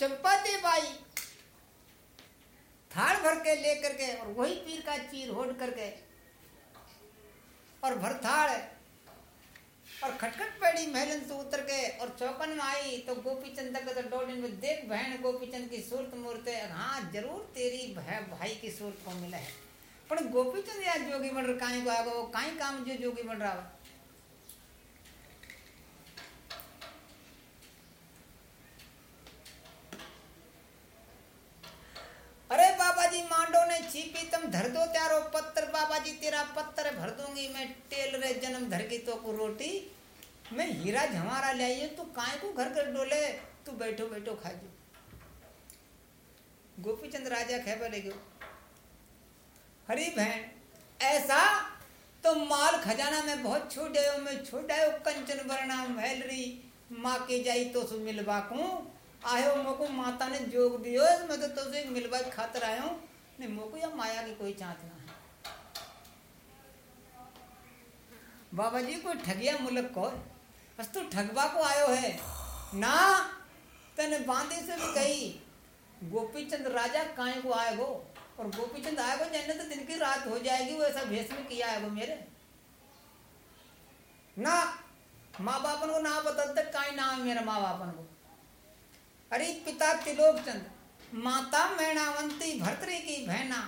Champati by थाल भर के लेकर के और वही पीर का चीर होड़ करके और भरथाड़ और खटखट पैड़ी महलन से उतर के और चौकन में आई तो गोपीचंद तक तो डोलिन में देख बहन गोपी चंद की सूरत मूर्त हाँ ज़रूर तेरी भाई की सूरत को मिला है। पर गोपीचंद या जोगी बन रहा को आगो काई काम जो जोगी बन रहा अरे बाबा जी मांडो ने छीपी तुम धर दो त्यारो पत्थर बाबा जी तेरा पत्थर, भर दूँगी मैं टेल रे जन्म धर की तो को रोटी। मैं हीरा झमारा आई, तू काय को घर कर डोले? तू बैठो बैठो, खा जो। गोपीचंद राजा खेबे ले गयो, हरी बहन, ऐसा तो माल खजाना में बहुत छूट आयो मैं छूट आयो कंचन वर्णा महलरी, माँ के जाई तो सु मिलवा को? आयो मोको, माता ने जोग दियो, मैं तो तुझे तो मिलवा खातर आयो नहीं मोको या माया की कोई चाहत ना है। बाबा जी, कोई ठगिया मुल्क को बस तू ठगवा को आयो है। ना, तने बांधे से भी कही, गोपीचंद राजा काय को आए गो और गोपीचंद आए गो जन्नत तो दिन की रात हो जाएगी, वो ऐसा भेष में किया है वो मेरे। ना माँ बापन को ना बता तक काई नाम है मेरा माँ बापन को। अरे, पिता तिलोक चंद माता मैणावंती भरतरी की बहना।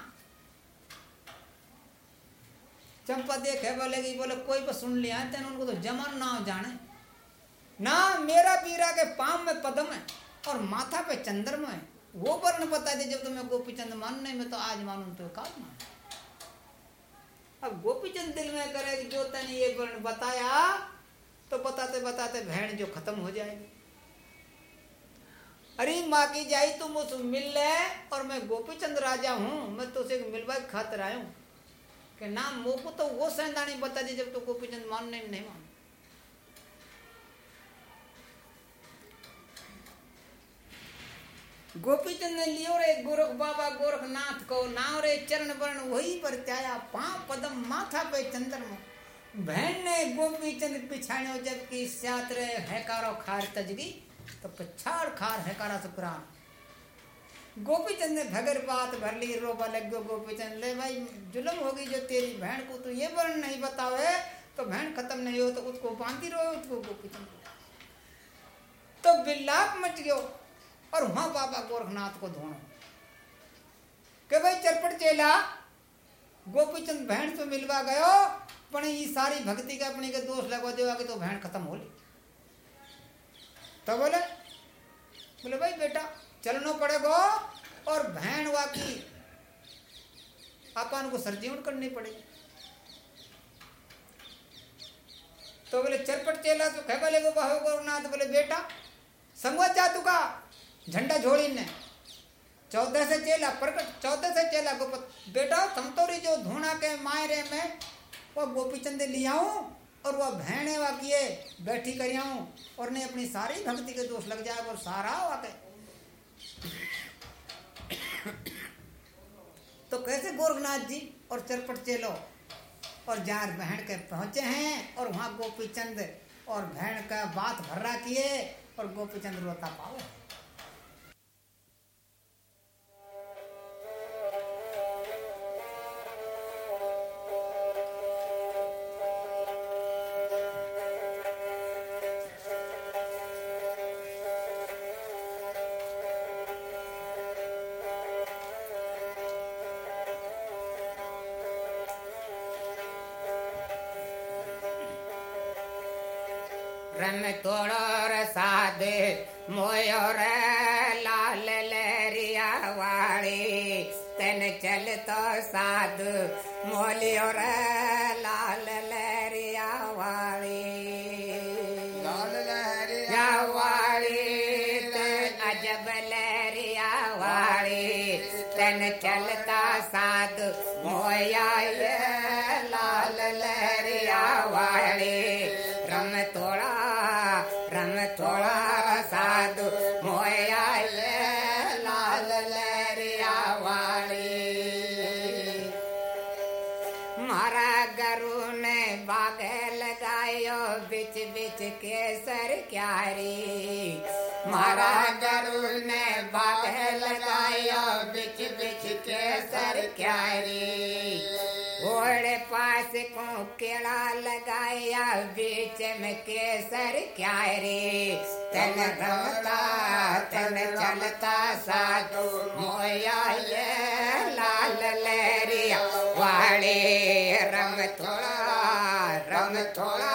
चंपा देखे बोले की बोले, कोई पर सुन लिया, तेन उनको तो जमन ना जाने। ना, मेरा पीरा के पाम में पदम है, और माथा पे चंद्रमा है। वो वर्ण बता दे जब तुम्हें गोपीचंद मानने में तो आज मानू तो काल मान अब गोपीचंद दिल में करे जो तेने ये वर्ण बताया तो बताते बताते भेड़ जो खत्म हो जाएगी। अरे माँ की जाई तुम उस मिल ले और मैं गोपीचंद राजा हूँ, मैं तो उसे मिलवा खातर आया कि ना मोको तो वो सैंदानी बता दी जब तो गोपीचंद मानने नहीं मान गोपीचंद ने लियो रे गोरख बाबा गोरखनाथ को नाव रे चरण वर्ण वही पर त्याया, पाँव पदम माथा पे चंद्रमा बहन ने गोपीचंद पिछाड़ो जबकि सात रे हैकारो खार तजगी। तो पछाड़ खार है कारा सुकरान गोपीचंद ने भगर बात भर ली, रोबा लग गयो गोपीचंद, ले भाई, जुलम होगी जो तेरी बहन को तो ये वर्ण नहीं बतावे तो बहन खत्म नहीं हो तो उसको बांधी रहो, उसको गोपीचंद तो बिल्लाप मच गयो, और वहाँ बाबा गोरखनाथ को धोनो। के भाई, चरपट चेला, गोपीचंद बहन से मिलवा गयो, पण ये सारी भक्ति के अपनी के दोष लगवा देवा के तो बहन खत्म हो ली। तो बोले बोले, भाई बेटा, चलना पड़ेगा और बहन वाकी अपन को सरजीवन करनी पड़ेगी तो बोले, चरपट चेला तो कह बोले बाहो गोरनाथ, बोले, बेटा संगवत जा तुका झंडा झोड़ी ने चौदह से चेला प्रकट, चौदह से चेला गोपत। बेटा, तुम तो जो धोना के मायरे में, वो गोपीचंद लियाऊं? और वह भैने वा किए, बैठी करियाऊं और ने अपनी सारी भक्ति के दोष लग जाए, और सारा वाके तो कैसे गोरखनाथ जी और चरपट चेलो और जार बहन के पहुँचे हैं, और वहाँ गोपीचंद और बहन का बात भर्रा किए, और गोपीचंद रोता पावे। चल तो साधु मोलियो रे लाल लहरिया वाली लाल या वाली अजब लहरिया वाली तेन चलता साधु मोया लाल लहरिया वाली रे मारा महाराजरू ने बाल लगाया बिच बिच के सर क्यारे घोड़े पास को केड़ा लगाया बीच में केसर क्या रे तन रमता तन चलता साधु, मोया ये लाल लहरिया। वाले रंग थोड़ा रंग थोड़ा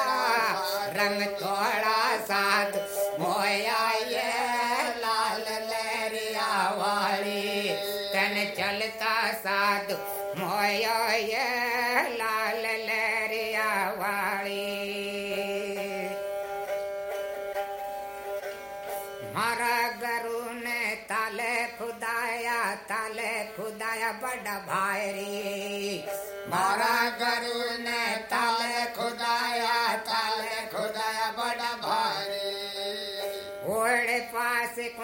रंग थोड़ा। साधु मोया ये लाल लहरिया वाली, तन चलता साधु। मोया ये लाल लहरिया वाली। मारा गरु ने ताले खुदाया ताले खुदाया बड़ा भारी। मारा गरु ने ताले खुदाया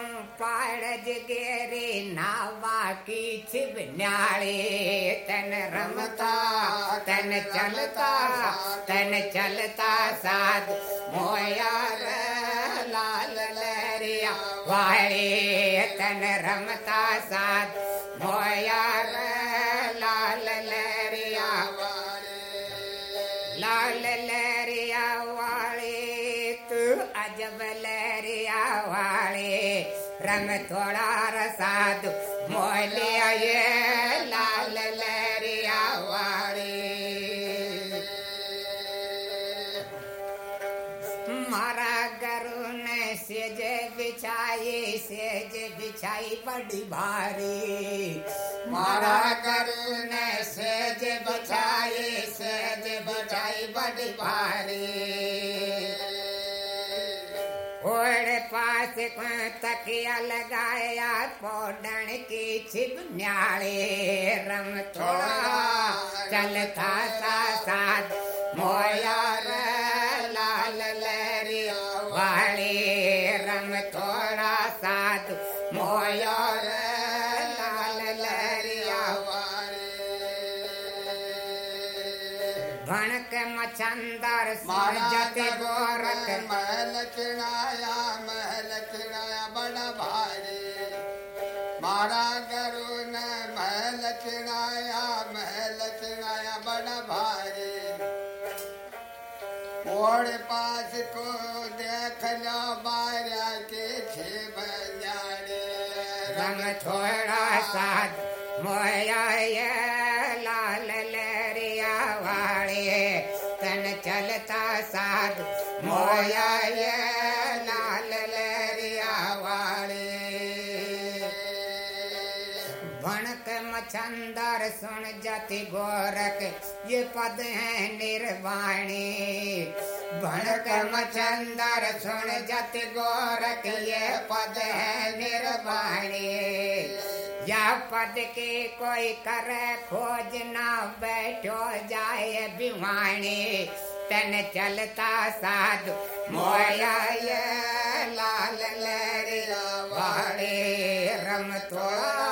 पास को पाड़ जगेरी नावा की छिब न्याड़ी तन रमता, तन चलता तन चलता साध। मोया रे, लाल लहरिया वाले रंग थोड़ा रसाद। मोलिया ये लाल लहरिया वाले मारा गरु ने सेज बिछाई सेज बिछाई बड़ी भारी। मारा गरु ने सेज बचाई सेज बचाई बड़ी भारी। पास तकिया लगाया पोडण की छिप न्याले रंग थोड़ा चलता सा साथ मोया रे लाल लहरिया वाले रंग थोड़ा साथ मोया रे लाल लहरिया भणक मछंदर मारा गोरख। महल खिड़ाया ओड़ पास को देख लो बारा के छे जाने। रंग थोड़ा साथ मोया ये लाल लेरिया वाले। तन चलता साथ मोया मछंदर सुन जति गोरख, ये पद है निर्वाणी। भणक मछंदर सुन जति गोरख, ये पद है निर्वाणी। या पद के कोई करे खोज ना बैठो जाए बिवाणी तन चलता साधु, मोया ये लाल लहरिया वाले रम थोड़ा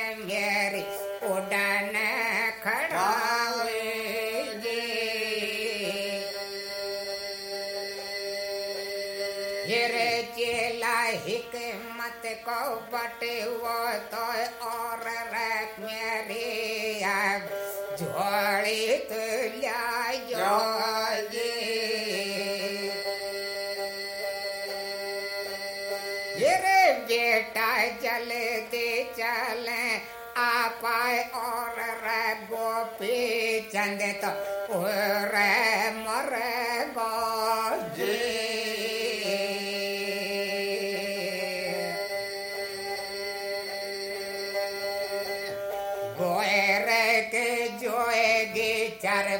वो तो और मेरी रे बेटा जल्दी चले। आपाए और रे गोपी चंद तो और मर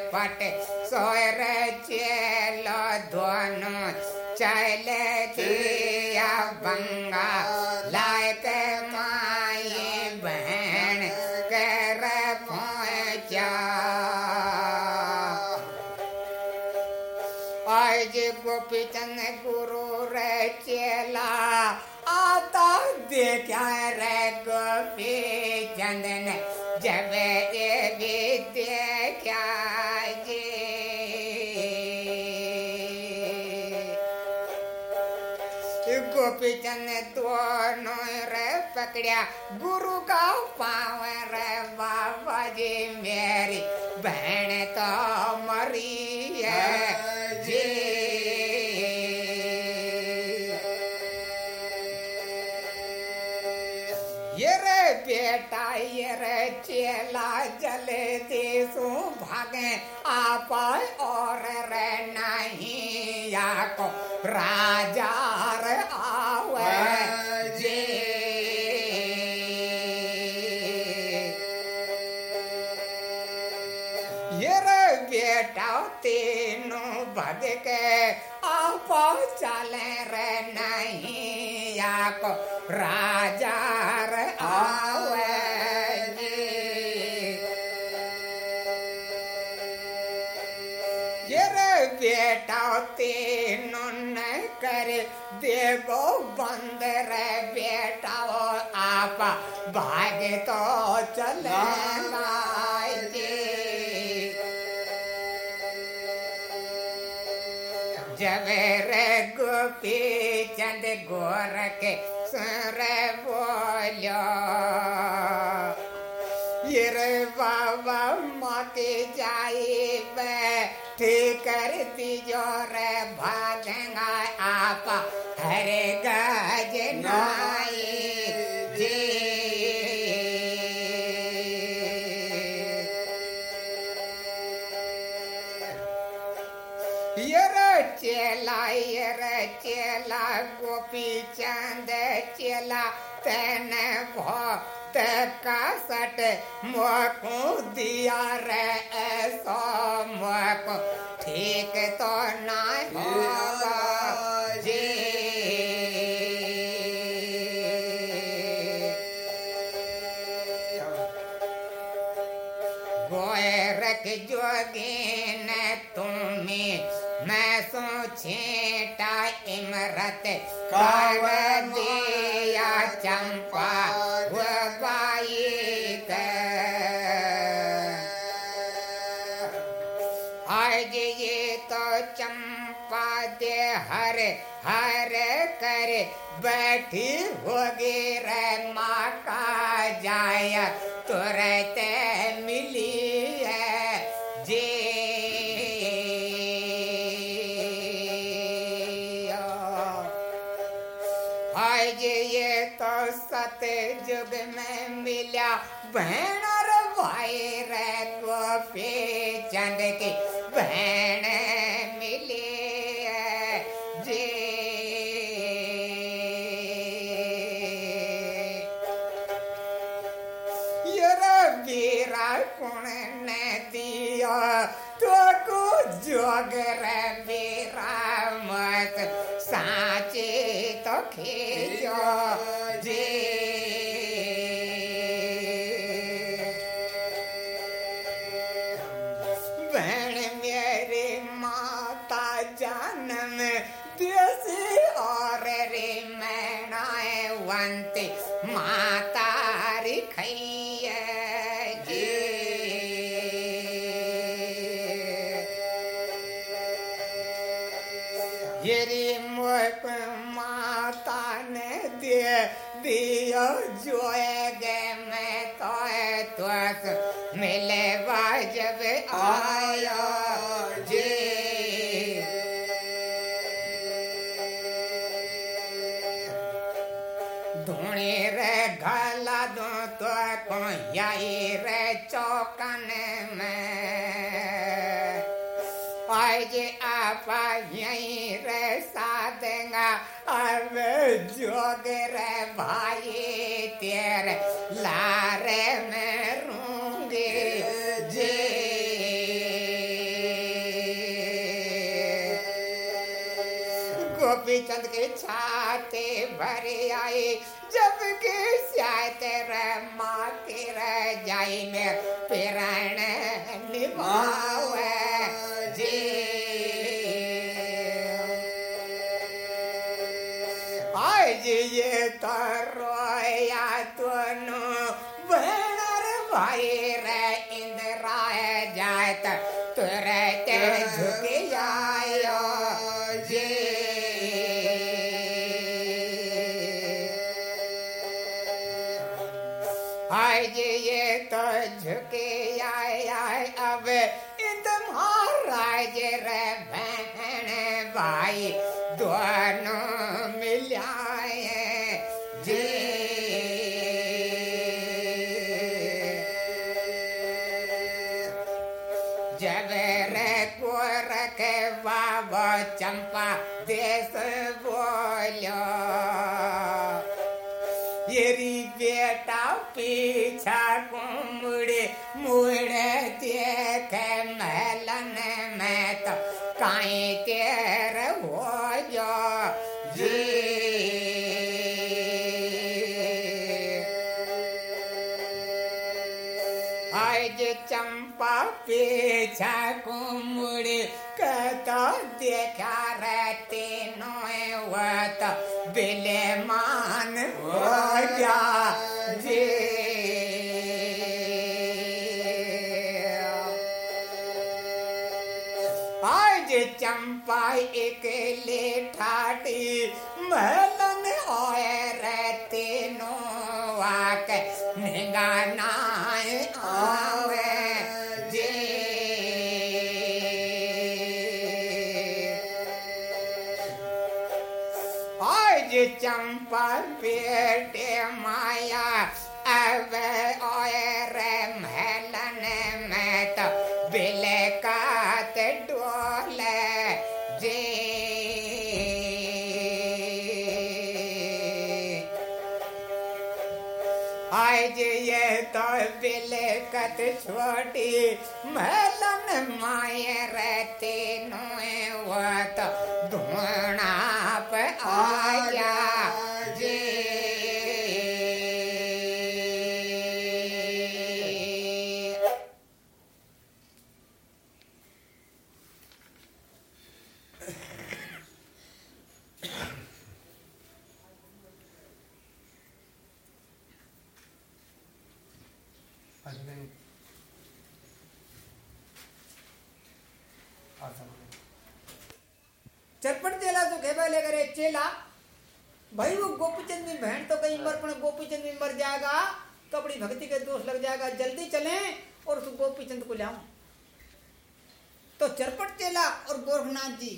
चरपट सोयर चेलो दोनों चले दिया बंगा। लायक माए बहन कर आज गोपी चंद गुरु रे चेला आता देखा रे गोपी चंदन जब ये भी देखा गोपी चंद दोनों रे पकड़िया गुरु का पाव रे बाबा जी मेरी बहन तो मरी है चेला जले देसु भागे आप और रे नहीं या को राजा रे आवे जी। ये रे बेटा तीनों भग के आप चले रे नहीं या को राजा रे भागे तो चले जब रे गोपी चंद गोर के सुर बोलो ये रे बाबा माते जाई ठीक कर दीजो रे भागेगा आप हरे गज नाई गोपी चंद चेला तेन भक्त का सट मोको दिया रे ऐसा मोको। ठीक तो ना जी। गोरख जोगीन तुम्हें मैं सो छेटा इमरत कर दिया चंपा वो बाई आज तो चंपा दे हर हर कर बैठी होगी रे माँ का जाया, तुरंत आज ये तो सतयुग में मिला बहन और भाई रे तो फिर चंद की तो रे साधेगा अब जोग रे भाई तेरे लारे में रूँगे जी गोपी चंद के छाते भरे आए जब के शायद रे माँ रे जाई में पिरण निभावे कुमड़े मुड़े देख महलन में तो काई तेर हो जो। आज चंपा पीछा कुमड़े कतो देखा रहते नोए वत बिले मान हो जी। चंपा एक बिलकत छोटी महलन माए रहते नोए वत पे आया। तो लेकर चेला, भाई वो गोपीचंद की बहन तो कहीं मर पड़े गोपीचंद भी मर जाएगा तो अपनी भक्ति के दोष लग जाएगा, जल्दी चलें और उस गोपीचंद को लाऊं तो चरपट चेला और गोरखनाथ जी,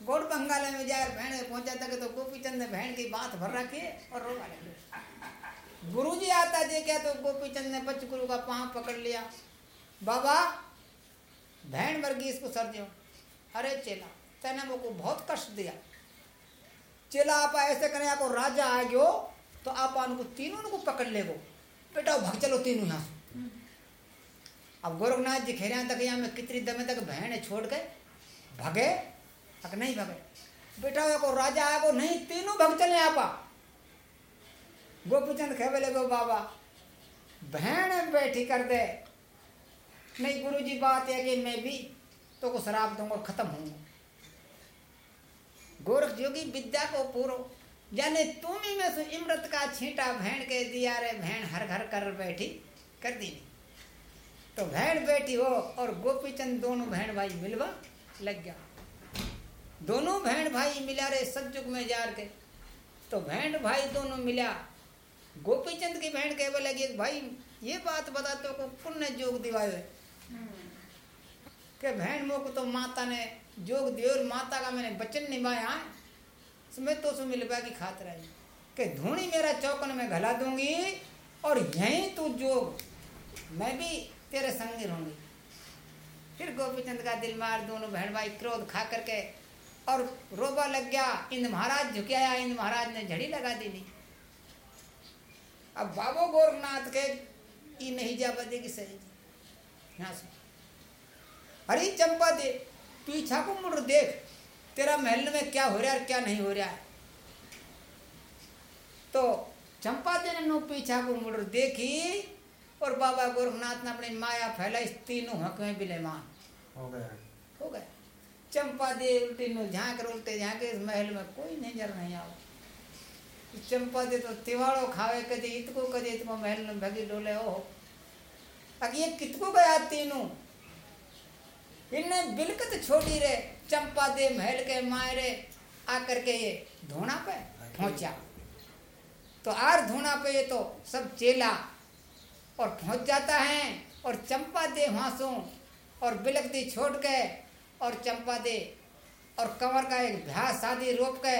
गोड़ बंगाल में जाकर बहन पहुँचा तक तो गोपीचंद ने बहन की बात भर रखी और रोवा लगे गुरु जी आता क्या तो गोपीचंद ने बच गुरु का पाँव पकड़ लिया। बाबा, बहन मर गई इसको सर दो अरे चेला, तेने मुझको बहुत कष्ट दिया। चेला आप ऐसे करें आपको राजा आ गयो तो आप उनको तीनों को पकड़ ले गो बेटा भग चलो तीनों यहाँ से। अब गोरखनाथ जी खेरे तक यहाँ में कितनी दमे तक बहन छोड़ के भगे? अक नहीं भगे। बेटा को राजा आया को नहीं तीनों भग चले आप। गोपीचंद खे बोले गो बाबा बहन बैठी कर दे। नहीं गुरु जी बात है कि मैं भी तो को शराब दूँगा खत्म होऊँगा। गोरख जोगी विद्या को पूरो। जाने तुम ही में सु इमरत का छींटा भैन के दिया रे भैन हर घर कर बैठी कर दी। तो भैन बैठी हो और गोपीचंद दोनों बहन भाई मिलवा लग गया। दोनों बहन भाई मिला रे सतयुग में जार के तो बहन भाई दोनों मिला। गोपीचंद की बहन कह लगी भाई ये बात बता तो को पुण्य जोग दिवायो है कि बहन मोह तो माता ने जोग दियो और माता का मैंने वचन निभाया है मैं तो सो मिलवा की खातिर आई कि धूणी मेरा चौकन में घला दूँगी, और यहीं तू जोग, मैं भी तेरे संग रहूँगी। फिर गोपीचंद का दिल मार, दोनों बहन भाई क्रोध खा करके, और रोबा लग गया इंद महाराज झुके आया इंद महाराज ने झड़ी लगा दी नहीं अब बाबो गोरखनाथ के ई नहीं जा बदेगी सही यहाँ से। अरे चंपा दे पीछा को मुड़ देख तेरा महल में क्या हो रहा है और क्या नहीं हो रहा है। तो चंपा दे ने नो पीछा को मुड़ देखी और बाबा गोरखनाथ ने अपनी माया फैलाई तीनों हक में विलेमान हो गया। हो गया। चंपा दे उल्टी नो झाँक उल्टे झांके इस महल में कोई नज़र नहीं आवा। चंपा दे तो तिवाड़ो खावे कदे इतको कदे इतको महल न भगी डोले ओ अगे ये कितको गया तीनों? इनने बिलकत छोड़ी रे, चंपा दे महल के मायरे, आकर के ये धोना पे पहुँचा। तो आर धोना पे ये तो सब चेला और पहुँच जाता है और चंपा दे हांसों और बिलक दी छोड़ के और चंपा दे और कंवर का एक भ्यास शादी रोप के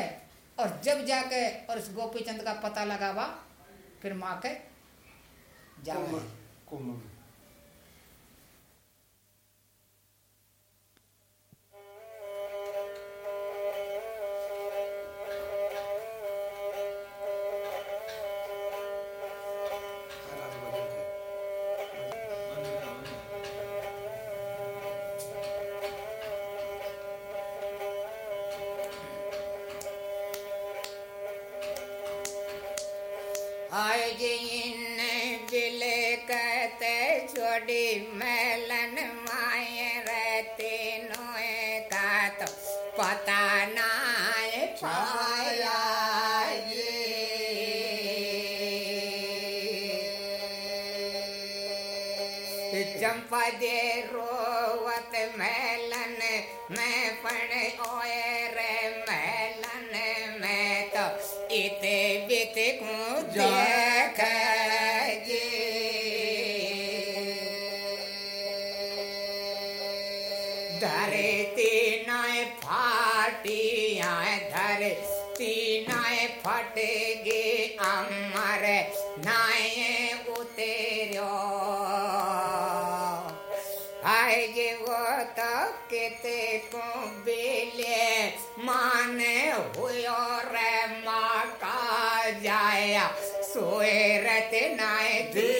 और जब जाके और उस गोपी चंद का पता लगावा, फिर माँ के जावे। कुंभ फाटिया धरती नाय फट गे अमर नाय उतेरो जे वो तो केते को बेले माने हुयो रे माँ का जाया। सोए रत नाय दीख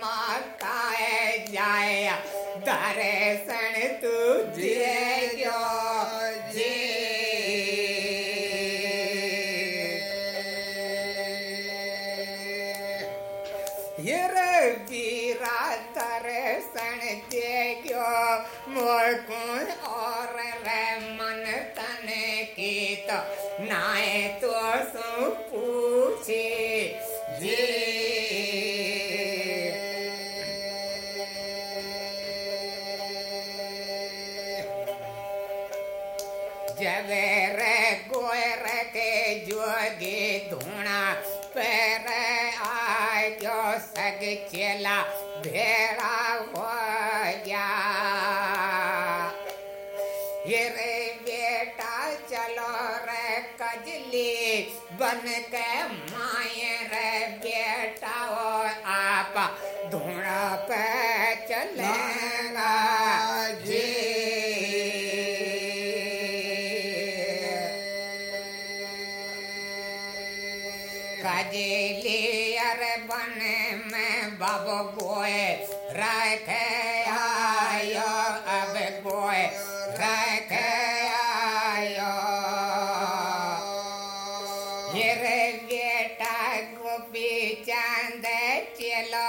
चला भेड़ा हो गया ये रे बेटा, चलो रे कजली बन के माए रे बेटा हो आप धूड़ा पे चलेगा गोए रख आयो अब गोए रख आयो ये रे बेटा गोपी चाँद चलो,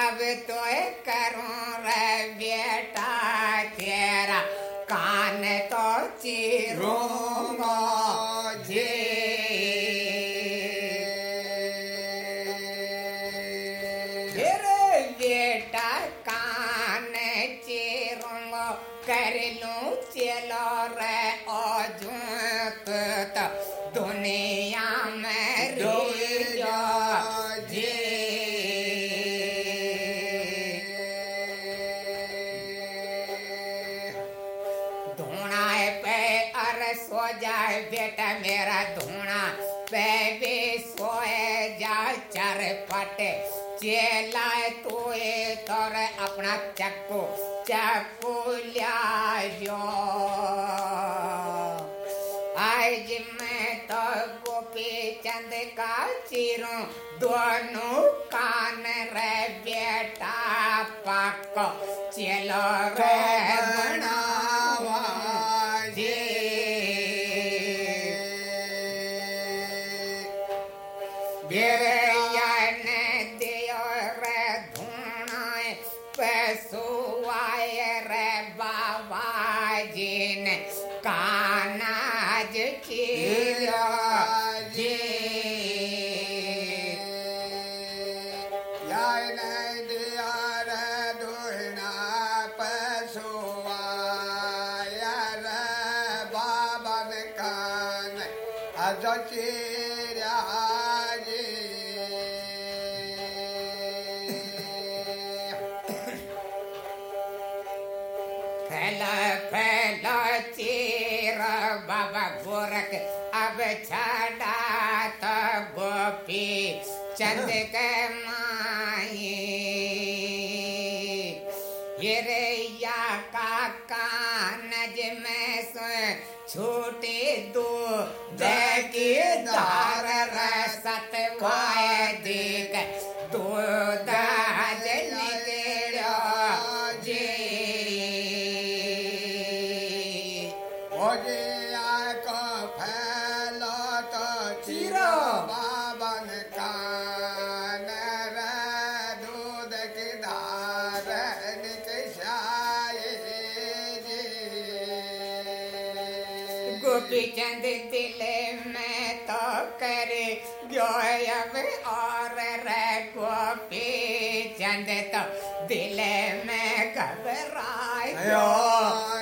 अब तो करूँ रे बेटा तेरा। कान तो चिरूँगा। तो दुनिया में रियो जी पे अर सो जाए बेटा मेरा धूना पे भी सोए जा चर पट। चेला तोए तोर अपना चक्कू चक्कू लिया का चिरू दोनों कान रे बेटा पाको चलो रे बनावा फैला फैला चीर बाबा गोरख अब छा तो गोपी चंद के 啊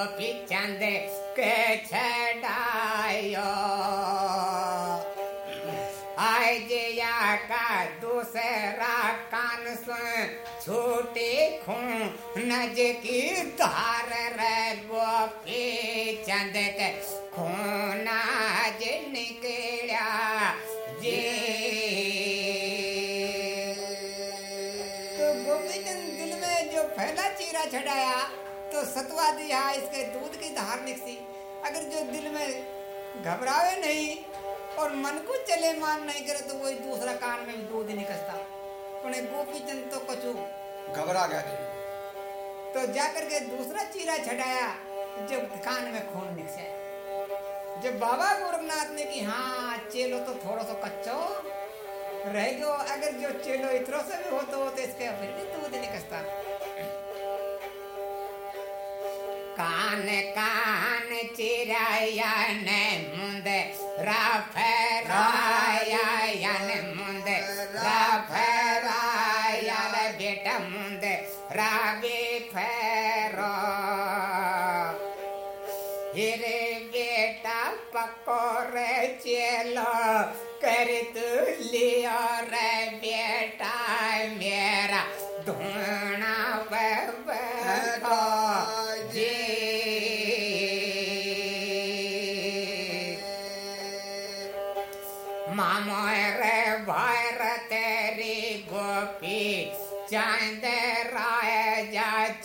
गोपी चंद के छड़ायो। आज या का दूसरा कान से छोटे खून नज की धार रे गोपी चंद के खून आज निकला जी। तो गोपीचंद दिल में जो पहला चीरा छड़ाया तो सतवा दिया इसके दूध की धार निकसी। अगर जो दिल में घबरावे नहीं और मन को चले मान नहीं करे तो वही दूसरा कान में भी दूध निकलता पण गोपीचंद तो कछु घबरा गया जी तो जाकर के दूसरा चीरा छड़ाया जब कान में खून निकसे। जब बाबा गोरखनाथ ने कि हाँ चेलो तो थोड़ा सा कच्चो रह गयो। अगर जो चेलो इतरो से भी होतो तो इसके फिर भी दूध निकलता कान कान चिरायन मुंद, राफरायन मुंद, राफरायल बेटा मुंद रावे फेरो। हिरे बेटा पकोर चलो कर तू लियो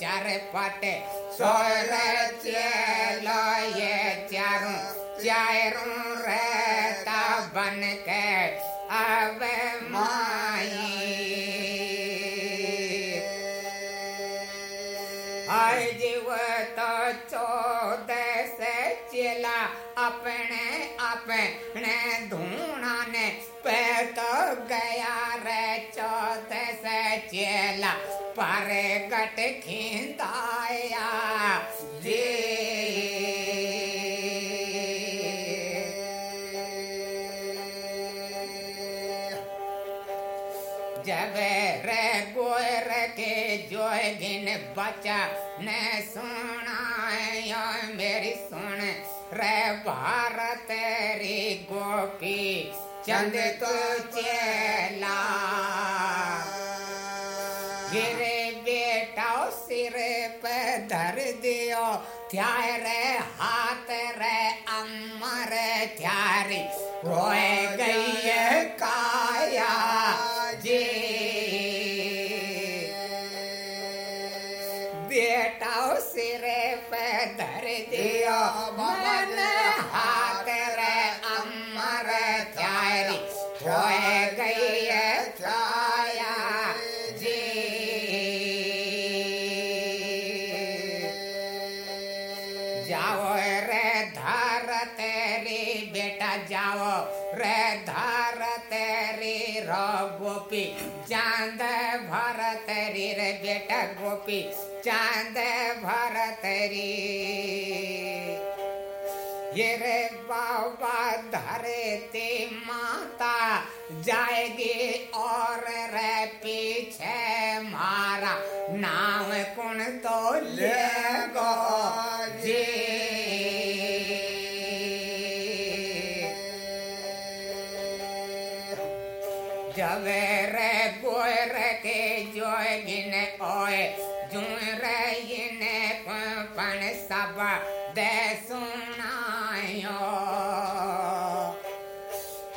चारों चारों। रहता बन के अब माई। हाय जीव तो चौदह से चिला अपने अपने धूणा ने। पे तो गया रे चौदह से परगट खिंदाया। दे जब रे गोर के जोगिन बचा ने सुनाया, मेरी सुन रे भारत रे गोपी चंद तो चला। गिरे बेटा सिर पे धर दियो त्यारे हाथ रे अमर त्यारी। रोए गई चाँद भरत तेरी रे बेटा गोपी, चाँद भरत तेरी ये रे बाबा धरती माता, जाएगी और रे पीछे मारा। नाम कौन तो लेगो? जी जोगिन ओए जुरे इने पण सब दे सुनायो।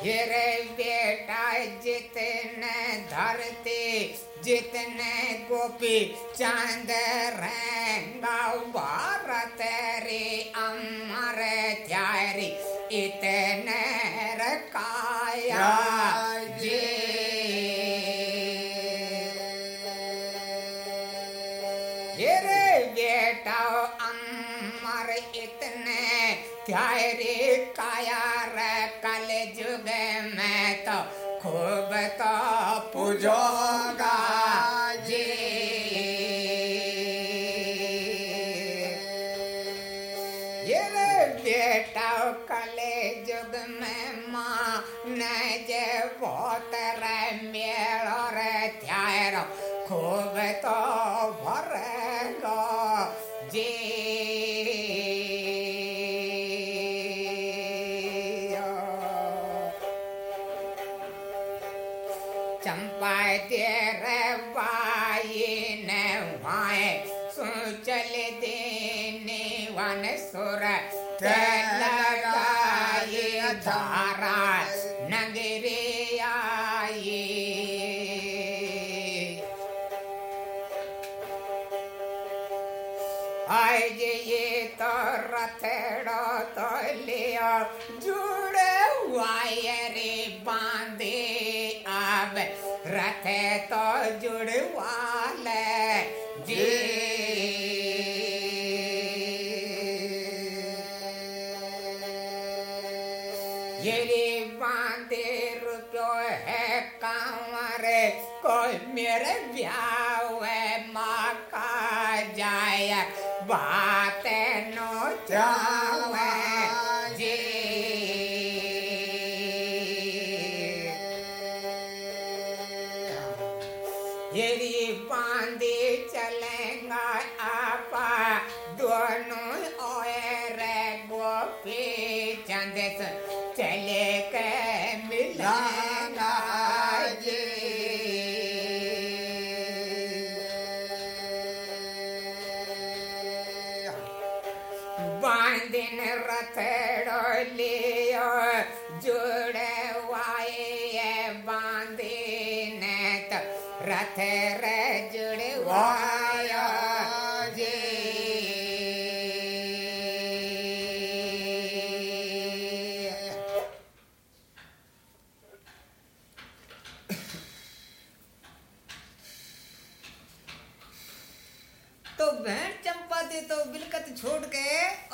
हिरे बेटा जितने धरती, जितने गोपी चाँद भारत रे अमर त्यारी, इतने रकाया त्यारी काया रे कल जुग में तो खूब तो पूजोगा जी ये रे बेटा कले जुग में माँ न जे बहुत रे मेलो रे त्यारो, खूब तो भरेगो जुड़े वायरे बांधे अब रथ तो जुड़वाले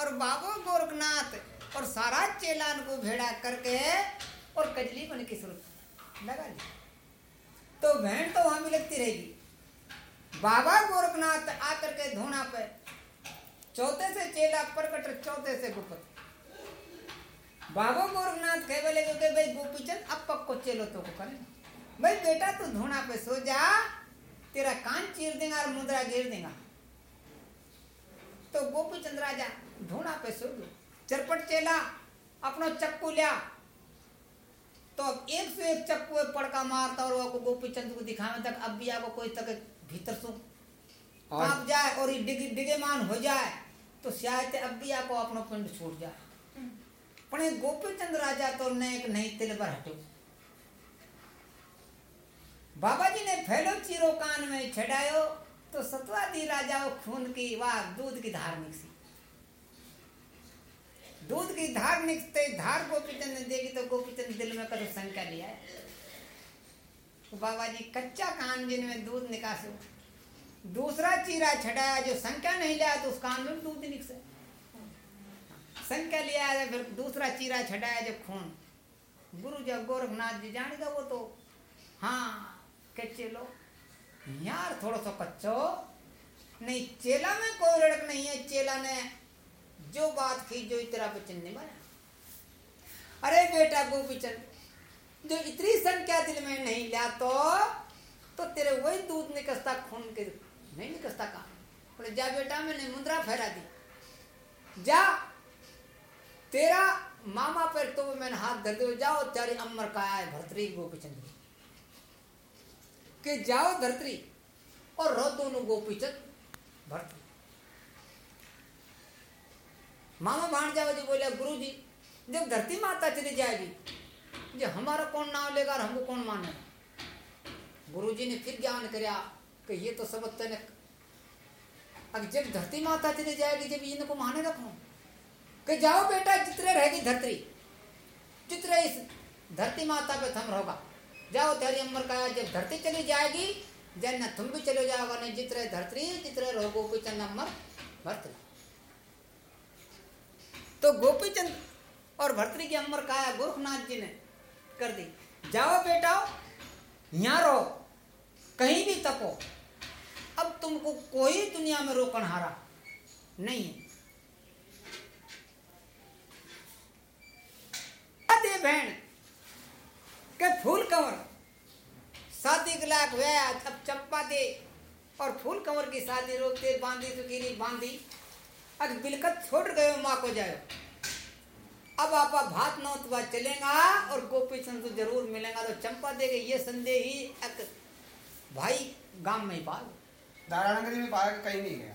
और बाबू गोरखनाथ और सारा चेलान को भेड़ा करके और कजली बन की सूरत लगा ली। तो बहन तो वहाँ भी लगती रहेगी। बाबा गोरखनाथ आकर के धोना पे, चौथे से चेला प्रकट, चौथे से गुप्त। बाबा गोरखनाथ कह बोले क्योंकि भाई गोपीचंद अब पक्को चेलो तो करे भाई, बेटा, तू धोना पे सो जा, तेरा कान चीर देगा और मुद्रा गिर देगा। तो गोपी चंद राजा ढूंढा पे सो गयो चरपट चेला अपनो चक्कू लिया तो अब एक से एक चक्कू पड़का मारता और वो गोपी चंद को दिखावे तक अब भी को कोई तक भीतर सो कांप जाए और ये डिगे डिगे मान हो जाए तो शायद अब भी को अपनो पिंड छूट जाए પણ એ ગોપીચંદ રાજા તો ને એક નહીં तिल पर हटो बाबा जी ने फैलो चीरो कान में छड़ायो तो सतवादी राजा वो खून की वाह दूध की धार निकसी दूध की धार निकलते धार गोपीचंद ने देखी तो गोपीचंद दिल में कदम शंका लिया तो बाबा जी, कच्चा कान जिनमें दूध निकासो। दूसरा चीरा छड़ाया, जो संख्या नहीं लिया तो उस कान में दूध निकसे। संख्या लिया है, फिर दूसरा चीरा छटाया जब खून। गुरु जब गोरखनाथ जी जानेगा वो तो। हाँ के चेलो, यार थोड़ा सा कच्चो नहीं, चेला में कोई लड़क नहीं है, चेला ने जो बात की, जो तेरा बचन ने बना। अरे बेटा गोपीचंद, जो इतनी संख्या दिल में नहीं लिया तो तो तेरे वही दूध निकसता, खून के नहीं निकसता काम बोले, जा बेटा, मैंने मुद्रा फहरा दी। जा, तेरा मामा पर तो मैंने हाथ धर दो जाओ, तेरी अमर का आए भरतरी गोपीचंद के। जाओ धरतरी और रो दोनों गोपीचंद भरतरी। मामा भाण जाओ जी बोले गुरु जी जब धरती माता चली जाएगी जो हमारा कौन नाम लेगा और हमको कौन माने गुरु जी ने फिर ज्ञान कराया कि ये तो सब तेने अब जब धरती माता चली जाएगी, जब इनको मानेगा कौन? कि जाओ बेटा, जितने रहेगी धरती, जितने इस धरती माता पे थम रहोगा। जाओ तेरी अमर का, जब धरती चली जाएगी जन तुम भी चले जाओगे, नहीं जितने धरती, जितने रहो गोपीचंद अमर भरतरी तो गोपीचंद और भरतरी की अमर काया गोरखनाथ जी ने कर दी। जाओ बेटा, यहाँ रहो। कहीं भी तपो। अब तुमको कोई दुनिया में रोकन हारा नहीं है। बहन के फूल कंवर। शादी के लायक हुआ अब चंपा दे और फूल कंवर की शादी रोकते बांधी गिरी बांधी। अब बिलकत छोड़ गए माँ को जाए अब आप भात नौत बात चलेगा और गोपी चंद तो ज़रूर मिलेगा तो चंपा देगा ये संदेह ही एक भाई गाँव में ही पाल। दारानगरी में पाया कहीं नहीं गया।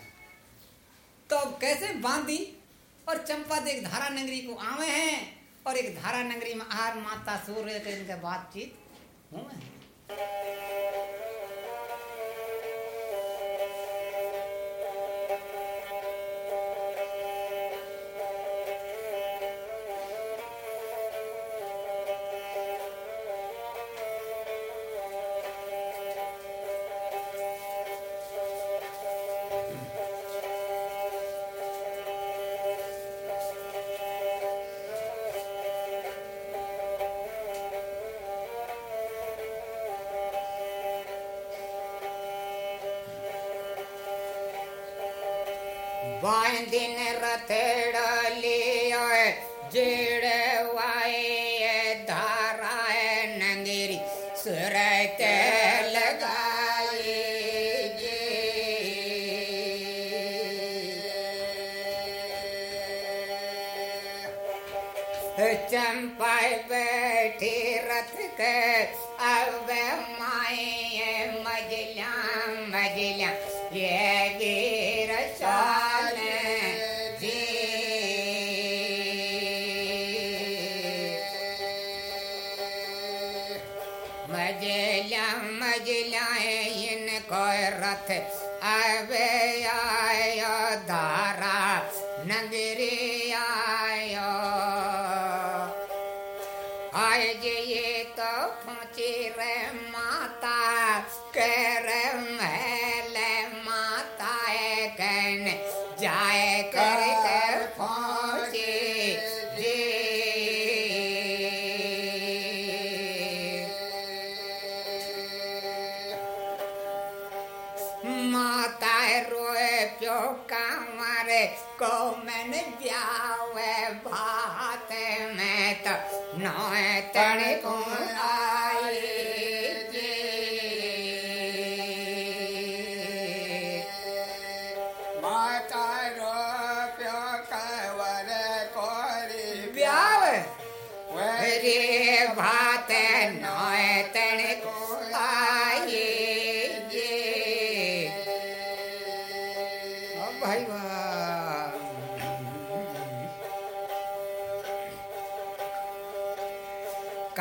तो अब कैसे बांधी? और चंपा देख धारा नगरी को आवे हैं और एक धारा नगरी में आर माता सूर्य के इनके बातचीत हुए बांधिन रथड़लियो जिड़वाए धारा नंगिरी सुरत लगाए चंपा बैठी रथ के, अब माए मजला मजला ये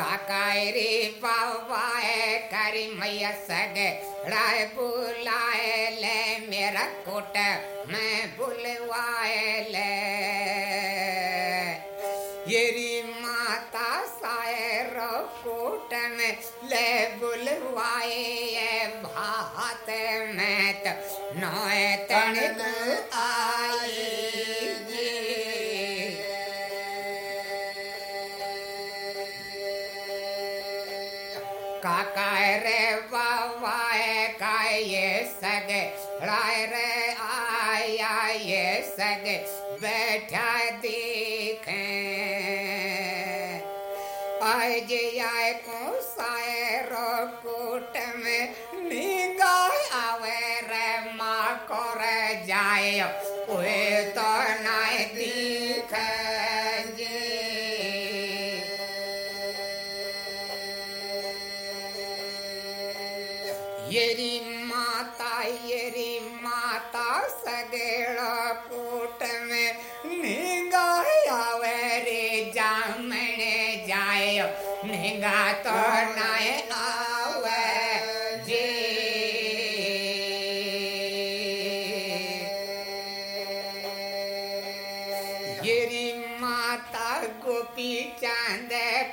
काकाए रे बाबाए करी मैया सगे राय बुलाए ले मेरा कोट मैं बुलवाए ले। येरी माता सायर कोट में ले बुलवाए ये भात में तो नौए तनिक आई राय रे आया ये सगे बैठा देखे। आज आए को येरी माता गोपी चाँद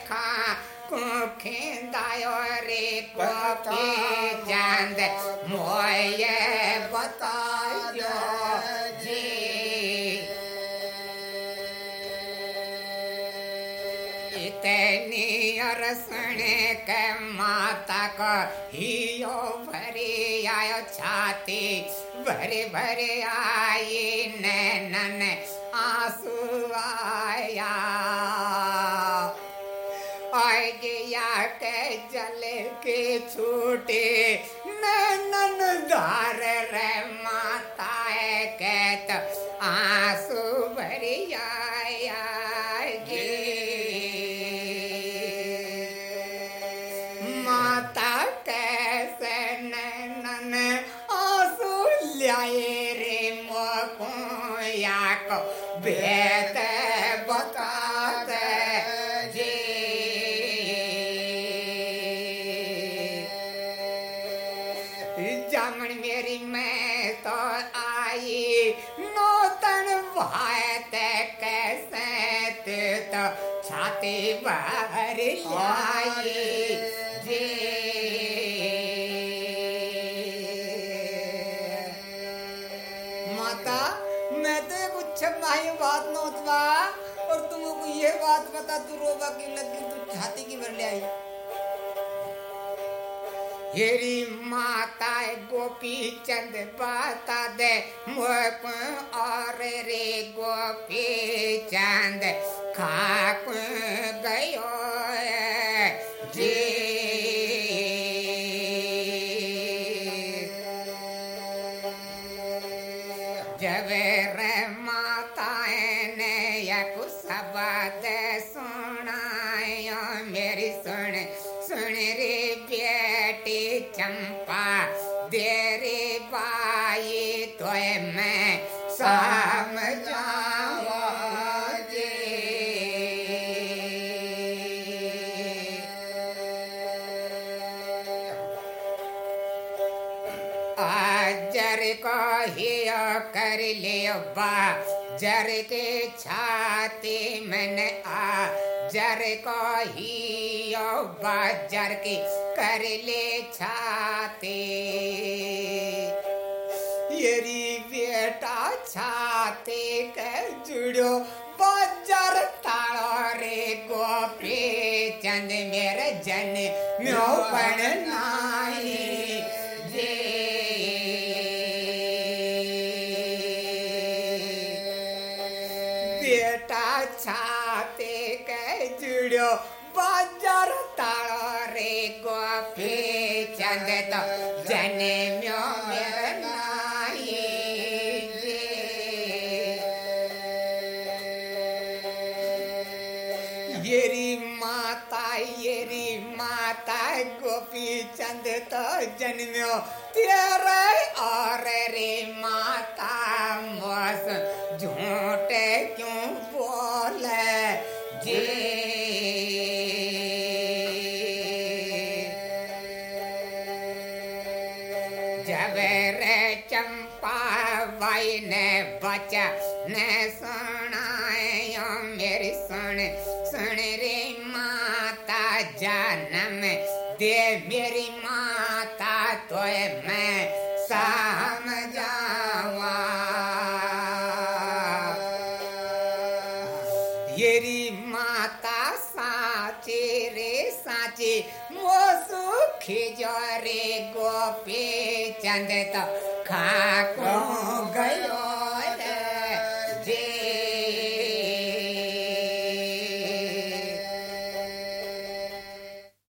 खा को खेंदायो रे गोपी चाँद। मोये बतायो जी। इतनी अरसण के माता को हियो भरी आयो छाती। भरे भरे आई नैनन। आँसू आया और के जल के छूटे ननन धार रे माता, मैं तो बात न होतवा और तुमको ये बात पता तू रोबा की लगी तू छाती की भर ले आई हेरी माता गोपी चंद बता दे मुख और रे गोपी चंद। खाक गयो जी कर ले बा जर के छाती मन आ। जर को हियो बा जर के कर ले छाते। येरी बेटा छाते के जुड़ो। बाज़ार ताड़ो रे गोपी, चंद मेरे जन म्यो पण नाई छाते के जुड़ो बाज़ार रे गोपी चंद तो जने म्यो येरी माता माता, गोपी चंद तो जन्म्यो, तेरे और रे aku